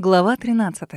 Глава 13.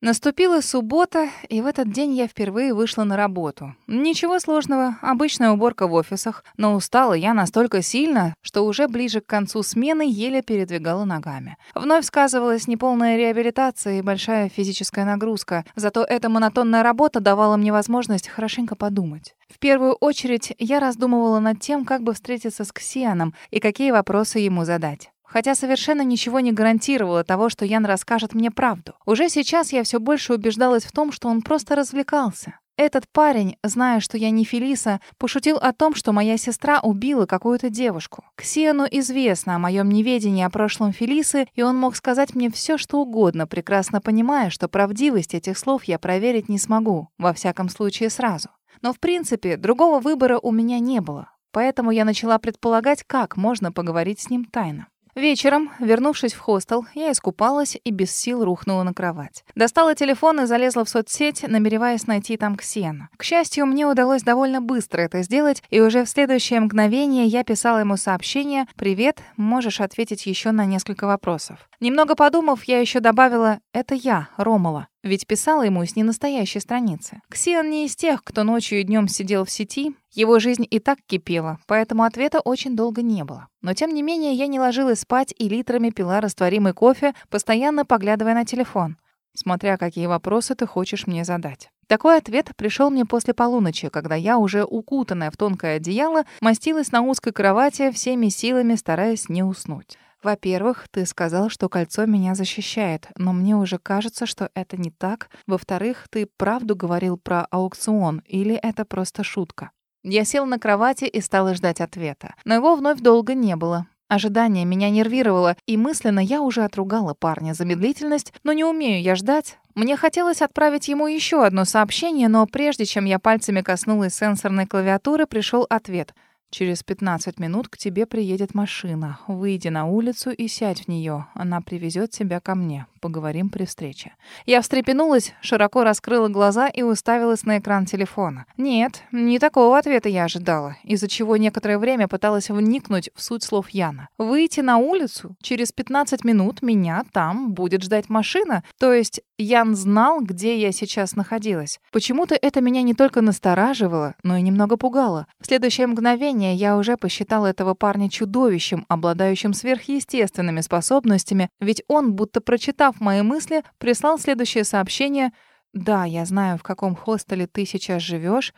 Наступила суббота, и в этот день я впервые вышла на работу. Ничего сложного, обычная уборка в офисах, но устала я настолько сильно, что уже ближе к концу смены еле передвигала ногами. Вновь сказывалась неполная реабилитация и большая физическая нагрузка, зато эта монотонная работа давала мне возможность хорошенько подумать. В первую очередь я раздумывала над тем, как бы встретиться с Ксианом и какие вопросы ему задать. Хотя совершенно ничего не гарантировало того, что Ян расскажет мне правду. Уже сейчас я все больше убеждалась в том, что он просто развлекался. Этот парень, зная, что я не Фелиса, пошутил о том, что моя сестра убила какую-то девушку. Ксену известно о моем неведении о прошлом Фелисы, и он мог сказать мне все, что угодно, прекрасно понимая, что правдивость этих слов я проверить не смогу, во всяком случае сразу. Но, в принципе, другого выбора у меня не было. Поэтому я начала предполагать, как можно поговорить с ним тайно. Вечером, вернувшись в хостел, я искупалась и без сил рухнула на кровать. Достала телефон и залезла в соцсеть, намереваясь найти там Ксена. К счастью, мне удалось довольно быстро это сделать, и уже в следующее мгновение я писала ему сообщение «Привет, можешь ответить еще на несколько вопросов». Немного подумав, я еще добавила «Это я, Ромала». Ведь писала ему с ненастоящей страницы. Ксиан не из тех, кто ночью и днем сидел в сети. Его жизнь и так кипела, поэтому ответа очень долго не было. Но тем не менее я не ложилась спать и литрами пила растворимый кофе, постоянно поглядывая на телефон смотря какие вопросы ты хочешь мне задать. Такой ответ пришел мне после полуночи, когда я, уже укутанная в тонкое одеяло, мастилась на узкой кровати, всеми силами стараясь не уснуть. Во-первых, ты сказал, что кольцо меня защищает, но мне уже кажется, что это не так. Во-вторых, ты правду говорил про аукцион или это просто шутка? Я сел на кровати и стала ждать ответа. Но его вновь долго не было. Ожидание меня нервировало, и мысленно я уже отругала парня за медлительность, но не умею я ждать. Мне хотелось отправить ему еще одно сообщение, но прежде чем я пальцами коснулась сенсорной клавиатуры, пришел ответ — Через 15 минут к тебе приедет машина. Выйди на улицу и сядь в нее. Она привезет тебя ко мне. Поговорим при встрече. Я встрепенулась, широко раскрыла глаза и уставилась на экран телефона. Нет, не такого ответа я ожидала, из-за чего некоторое время пыталась вникнуть в суть слов Яна. Выйти на улицу? Через 15 минут меня там будет ждать машина? То есть Ян знал, где я сейчас находилась. Почему-то это меня не только настораживало, но и немного пугало. В следующее мгновение я уже посчитала этого парня чудовищем, обладающим сверхъестественными способностями, ведь он, будто прочитав мои мысли, прислал следующее сообщение «Да, я знаю, в каком хостеле ты сейчас живешь.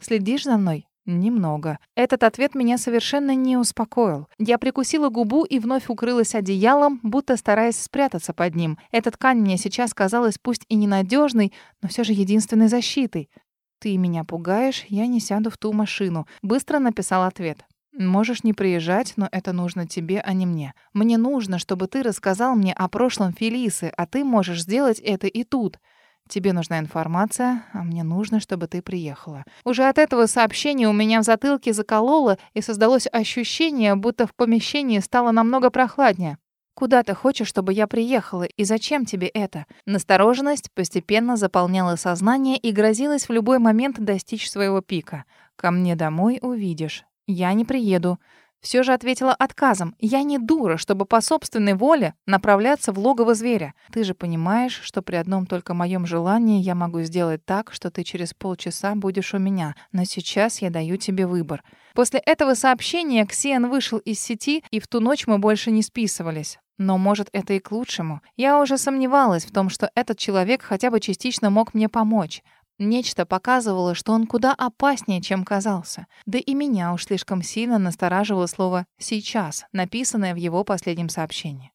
Следишь за мной? Немного. Этот ответ меня совершенно не успокоил. Я прикусила губу и вновь укрылась одеялом, будто стараясь спрятаться под ним. Эта ткань мне сейчас казалась пусть и ненадежной, но все же единственной защитой. «Ты меня пугаешь, я не сяду в ту машину», — быстро написал ответ. «Можешь не приезжать, но это нужно тебе, а не мне. Мне нужно, чтобы ты рассказал мне о прошлом Фелисы, а ты можешь сделать это и тут. Тебе нужна информация, а мне нужно, чтобы ты приехала. Уже от этого сообщения у меня в затылке закололо и создалось ощущение, будто в помещении стало намного прохладнее. Куда ты хочешь, чтобы я приехала, и зачем тебе это? Настороженность постепенно заполняла сознание и грозилась в любой момент достичь своего пика. Ко мне домой увидишь. Я не приеду. Все же ответила отказом. Я не дура, чтобы по собственной воле направляться в логово зверя. Ты же понимаешь, что при одном только моем желании я могу сделать так, что ты через полчаса будешь у меня. Но сейчас я даю тебе выбор. После этого сообщения Ксиан вышел из сети, и в ту ночь мы больше не списывались. Но, может, это и к лучшему. Я уже сомневалась в том, что этот человек хотя бы частично мог мне помочь. Нечто показывало, что он куда опаснее, чем казался. Да и меня уж слишком сильно настораживало слово «сейчас», написанное в его последнем сообщении.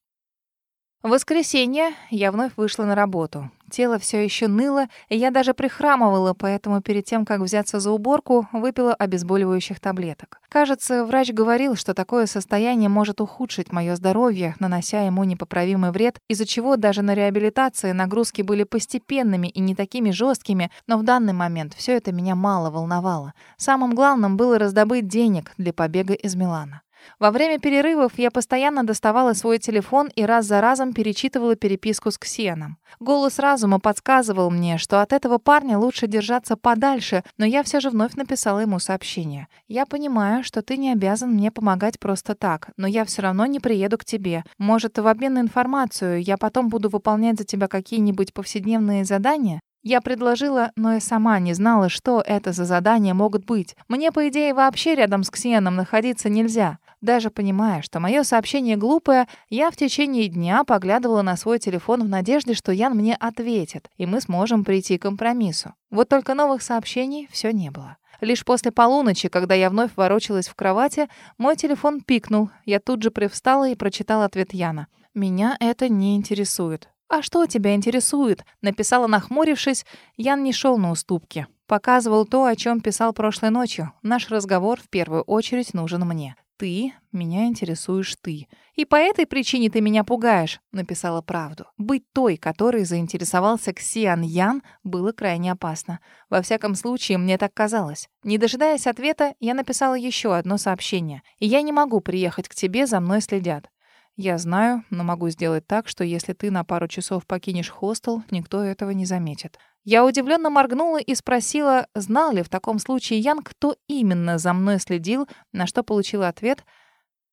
В воскресенье я вновь вышла на работу. Тело все еще ныло, и я даже прихрамывала, поэтому перед тем, как взяться за уборку, выпила обезболивающих таблеток. Кажется, врач говорил, что такое состояние может ухудшить мое здоровье, нанося ему непоправимый вред, из-за чего даже на реабилитации нагрузки были постепенными и не такими жесткими, но в данный момент все это меня мало волновало. Самым главным было раздобыть денег для побега из Милана. Во время перерывов я постоянно доставала свой телефон и раз за разом перечитывала переписку с Ксеном. Голос разума подсказывал мне, что от этого парня лучше держаться подальше, но я все же вновь написала ему сообщение. «Я понимаю, что ты не обязан мне помогать просто так, но я все равно не приеду к тебе. Может, в обмен на информацию я потом буду выполнять за тебя какие-нибудь повседневные задания? Я предложила, но и сама не знала, что это за задания могут быть. Мне, по идее, вообще рядом с Ксеном находиться нельзя. Даже понимая, что мое сообщение глупое, я в течение дня поглядывала на свой телефон в надежде, что Ян мне ответит, и мы сможем прийти к компромиссу. Вот только новых сообщений все не было. Лишь после полуночи, когда я вновь ворочалась в кровати, мой телефон пикнул. Я тут же привстала и прочитала ответ Яна. «Меня это не интересует». «А что тебя интересует?» — написала, нахмурившись. Ян не шел на уступки. Показывал то, о чем писал прошлой ночью. Наш разговор в первую очередь нужен мне. «Ты, меня интересуешь ты. И по этой причине ты меня пугаешь», — написала правду. Быть той, которой заинтересовался Ксиан Ян, было крайне опасно. Во всяком случае, мне так казалось. Не дожидаясь ответа, я написала еще одно сообщение. «И я не могу приехать к тебе, за мной следят. Я знаю, но могу сделать так, что если ты на пару часов покинешь хостел, никто этого не заметит. Я удивленно моргнула и спросила, знал ли в таком случае Ян, кто именно за мной следил, на что получила ответ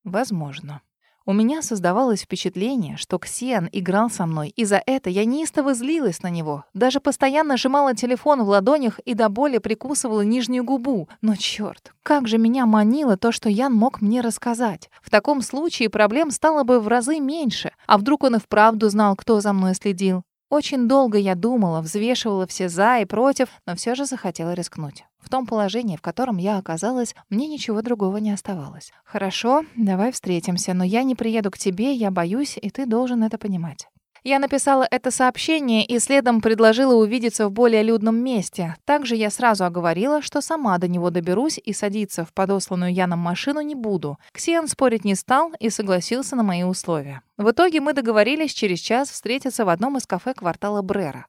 «возможно». У меня создавалось впечатление, что Ксиан играл со мной, и за это я неистово злилась на него. Даже постоянно сжимала телефон в ладонях и до боли прикусывала нижнюю губу. Но черт, как же меня манило то, что Ян мог мне рассказать. В таком случае проблем стало бы в разы меньше. А вдруг он и вправду знал, кто за мной следил? Очень долго я думала, взвешивала все «за» и «против», но все же захотела рискнуть. В том положении, в котором я оказалась, мне ничего другого не оставалось. «Хорошо, давай встретимся, но я не приеду к тебе, я боюсь, и ты должен это понимать». Я написала это сообщение и следом предложила увидеться в более людном месте. Также я сразу оговорила, что сама до него доберусь и садиться в подосланную Яном машину не буду. Ксиан спорить не стал и согласился на мои условия. В итоге мы договорились через час встретиться в одном из кафе квартала Брера.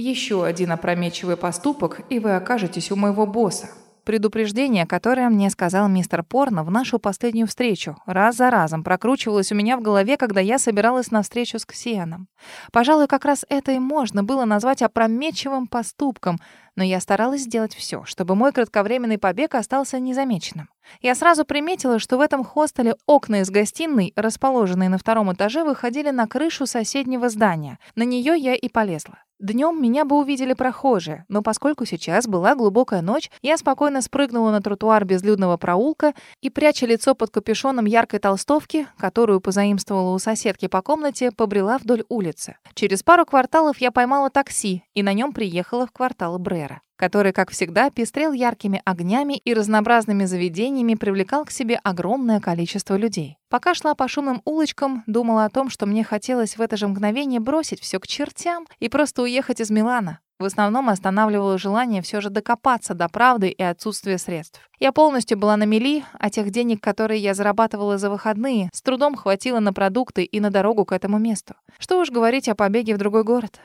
Еще один опрометчивый поступок, и вы окажетесь у моего босса. Предупреждение, которое мне сказал мистер Порно в нашу последнюю встречу, раз за разом прокручивалось у меня в голове, когда я собиралась на встречу с Ксианом. Пожалуй, как раз это и можно было назвать опрометчивым поступком, но я старалась сделать все, чтобы мой кратковременный побег остался незамеченным. Я сразу приметила, что в этом хостеле окна из гостиной, расположенные на втором этаже, выходили на крышу соседнего здания. На нее я и полезла. Днем меня бы увидели прохожие, но поскольку сейчас была глубокая ночь, я спокойно спрыгнула на тротуар безлюдного проулка и, пряча лицо под капюшоном яркой толстовки, которую позаимствовала у соседки по комнате, побрела вдоль улицы. Через пару кварталов я поймала такси и на нем приехала в квартал Брера который, как всегда, пестрел яркими огнями и разнообразными заведениями, привлекал к себе огромное количество людей. Пока шла по шумным улочкам, думала о том, что мне хотелось в это же мгновение бросить все к чертям и просто уехать из Милана. В основном останавливало желание все же докопаться до правды и отсутствия средств. Я полностью была на мели, а тех денег, которые я зарабатывала за выходные, с трудом хватило на продукты и на дорогу к этому месту. Что уж говорить о побеге в другой город.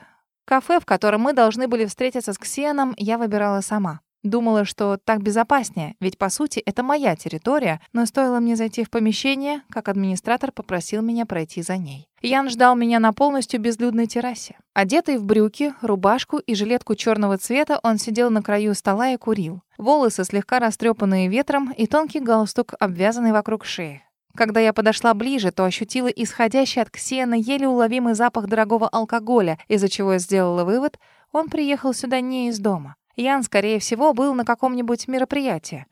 Кафе, в котором мы должны были встретиться с Ксеном, я выбирала сама. Думала, что так безопаснее, ведь, по сути, это моя территория, но стоило мне зайти в помещение, как администратор попросил меня пройти за ней. Ян ждал меня на полностью безлюдной террасе. Одетый в брюки, рубашку и жилетку черного цвета, он сидел на краю стола и курил. Волосы слегка растрепанные ветром и тонкий галстук, обвязанный вокруг шеи. Когда я подошла ближе, то ощутила исходящий от Ксена еле уловимый запах дорогого алкоголя, из-за чего я сделала вывод, он приехал сюда не из дома. Ян, скорее всего, был на каком-нибудь мероприятии.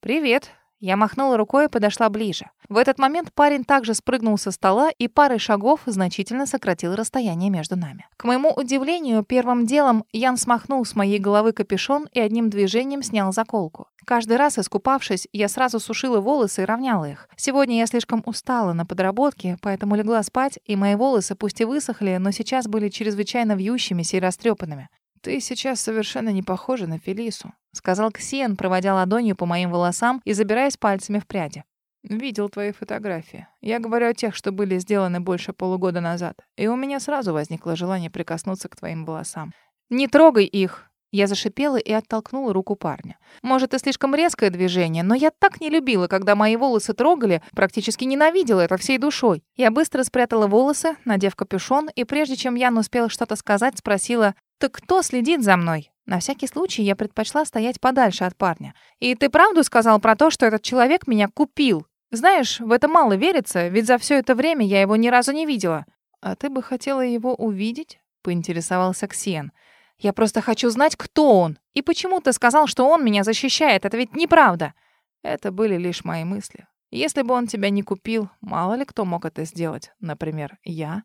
«Привет», я махнула рукой и подошла ближе. В этот момент парень также спрыгнул со стола и парой шагов значительно сократил расстояние между нами. К моему удивлению, первым делом Ян смахнул с моей головы капюшон и одним движением снял заколку. Каждый раз, искупавшись, я сразу сушила волосы и равняла их. Сегодня я слишком устала на подработке, поэтому легла спать, и мои волосы пусть и высохли, но сейчас были чрезвычайно вьющимися и растрепанными. «Ты сейчас совершенно не похожа на Фелису», — сказал Ксен, проводя ладонью по моим волосам и забираясь пальцами в пряди. «Видел твои фотографии. Я говорю о тех, что были сделаны больше полугода назад. И у меня сразу возникло желание прикоснуться к твоим волосам». «Не трогай их!» Я зашипела и оттолкнула руку парня. Может, и слишком резкое движение, но я так не любила, когда мои волосы трогали, практически ненавидела это всей душой. Я быстро спрятала волосы, надев капюшон, и прежде чем Ян успел что-то сказать, спросила, «Так кто следит за мной?» На всякий случай я предпочла стоять подальше от парня. «И ты правду сказал про то, что этот человек меня купил? Знаешь, в это мало верится, ведь за все это время я его ни разу не видела». «А ты бы хотела его увидеть?» — поинтересовался Ксен. Я просто хочу знать, кто он. И почему ты сказал, что он меня защищает? Это ведь неправда. Это были лишь мои мысли. Если бы он тебя не купил, мало ли кто мог это сделать. Например, я.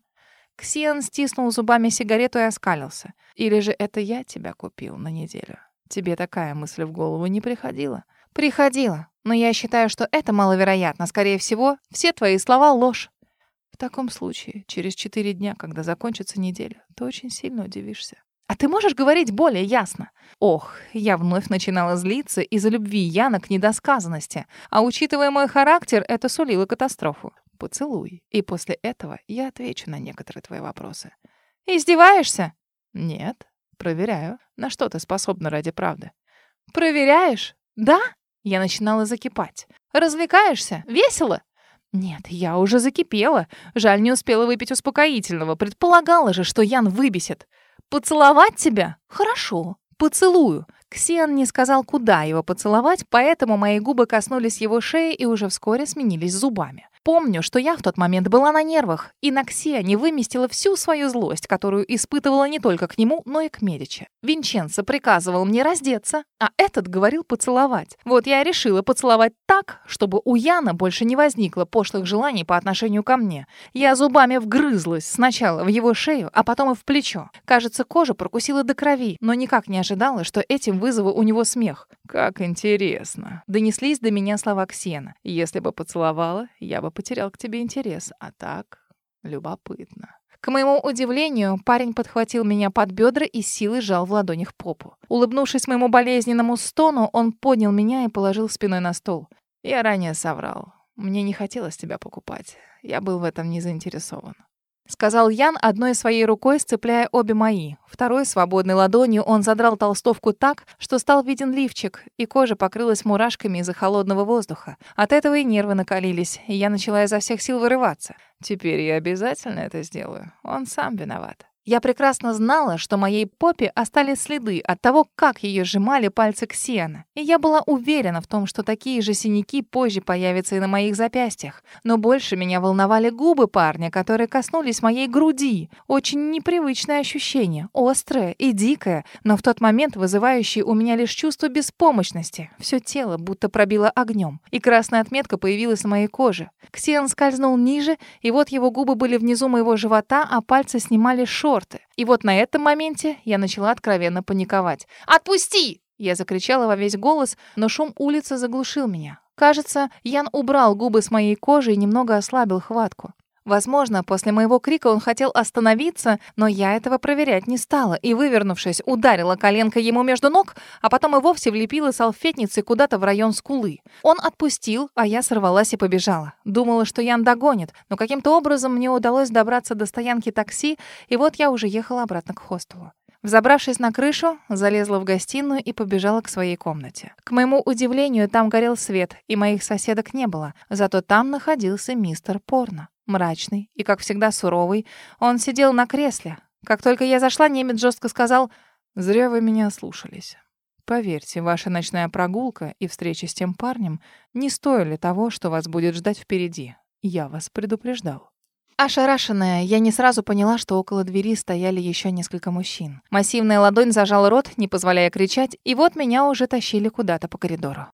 Ксиан стиснул зубами сигарету и оскалился. Или же это я тебя купил на неделю? Тебе такая мысль в голову не приходила? Приходила. Но я считаю, что это маловероятно. Скорее всего, все твои слова — ложь. В таком случае, через четыре дня, когда закончится неделя, ты очень сильно удивишься. А ты можешь говорить более ясно? Ох, я вновь начинала злиться из-за любви Яна к недосказанности. А учитывая мой характер, это сулило катастрофу. Поцелуй. И после этого я отвечу на некоторые твои вопросы. Издеваешься? Нет. Проверяю. На что ты способна ради правды? Проверяешь? Да? Я начинала закипать. Развлекаешься? Весело? Нет, я уже закипела. Жаль, не успела выпить успокоительного. Предполагала же, что Ян выбесит. «Поцеловать тебя? Хорошо, поцелую». Ксиан не сказал, куда его поцеловать, поэтому мои губы коснулись его шеи и уже вскоре сменились зубами. Помню, что я в тот момент была на нервах, и на Ксиане выместила всю свою злость, которую испытывала не только к нему, но и к Медичи. Винченцо приказывал мне раздеться, а этот говорил поцеловать. Вот я решила поцеловать так, чтобы у Яна больше не возникло пошлых желаний по отношению ко мне. Я зубами вгрызлась сначала в его шею, а потом и в плечо. Кажется, кожа прокусила до крови, но никак не ожидала, что этим вызову у него смех. «Как интересно!» Донеслись до меня слова Ксена. «Если бы поцеловала, я бы потерял к тебе интерес, а так любопытно». К моему удивлению, парень подхватил меня под бедра и силой сжал в ладонях попу. Улыбнувшись моему болезненному стону, он поднял меня и положил спиной на стол. «Я ранее соврал. Мне не хотелось тебя покупать. Я был в этом не заинтересован. — сказал Ян, одной своей рукой сцепляя обе мои. Второй, свободной ладонью, он задрал толстовку так, что стал виден лифчик, и кожа покрылась мурашками из-за холодного воздуха. От этого и нервы накалились, и я начала изо всех сил вырываться. «Теперь я обязательно это сделаю. Он сам виноват». Я прекрасно знала, что моей попе остались следы от того, как ее сжимали пальцы Ксиана. И я была уверена в том, что такие же синяки позже появятся и на моих запястьях. Но больше меня волновали губы парня, которые коснулись моей груди. Очень непривычное ощущение, острое и дикое, но в тот момент вызывающее у меня лишь чувство беспомощности. Все тело будто пробило огнем, и красная отметка появилась на моей коже. Ксиан скользнул ниже, и вот его губы были внизу моего живота, а пальцы снимали шов шорты. И вот на этом моменте я начала откровенно паниковать. «Отпусти!» Я закричала во весь голос, но шум улицы заглушил меня. Кажется, Ян убрал губы с моей кожи и немного ослабил хватку. Возможно, после моего крика он хотел остановиться, но я этого проверять не стала и, вывернувшись, ударила коленкой ему между ног, а потом и вовсе влепила салфетницей куда-то в район скулы. Он отпустил, а я сорвалась и побежала. Думала, что Ян догонит, но каким-то образом мне удалось добраться до стоянки такси, и вот я уже ехала обратно к хостелу. Взобравшись на крышу, залезла в гостиную и побежала к своей комнате. К моему удивлению, там горел свет, и моих соседок не было, зато там находился мистер Порно мрачный и, как всегда, суровый. Он сидел на кресле. Как только я зашла, немец жестко сказал «Зря вы меня слушались. Поверьте, ваша ночная прогулка и встреча с тем парнем не стоили того, что вас будет ждать впереди. Я вас предупреждал». Ошарашенная, я не сразу поняла, что около двери стояли еще несколько мужчин. Массивная ладонь зажала рот, не позволяя кричать, и вот меня уже тащили куда-то по коридору.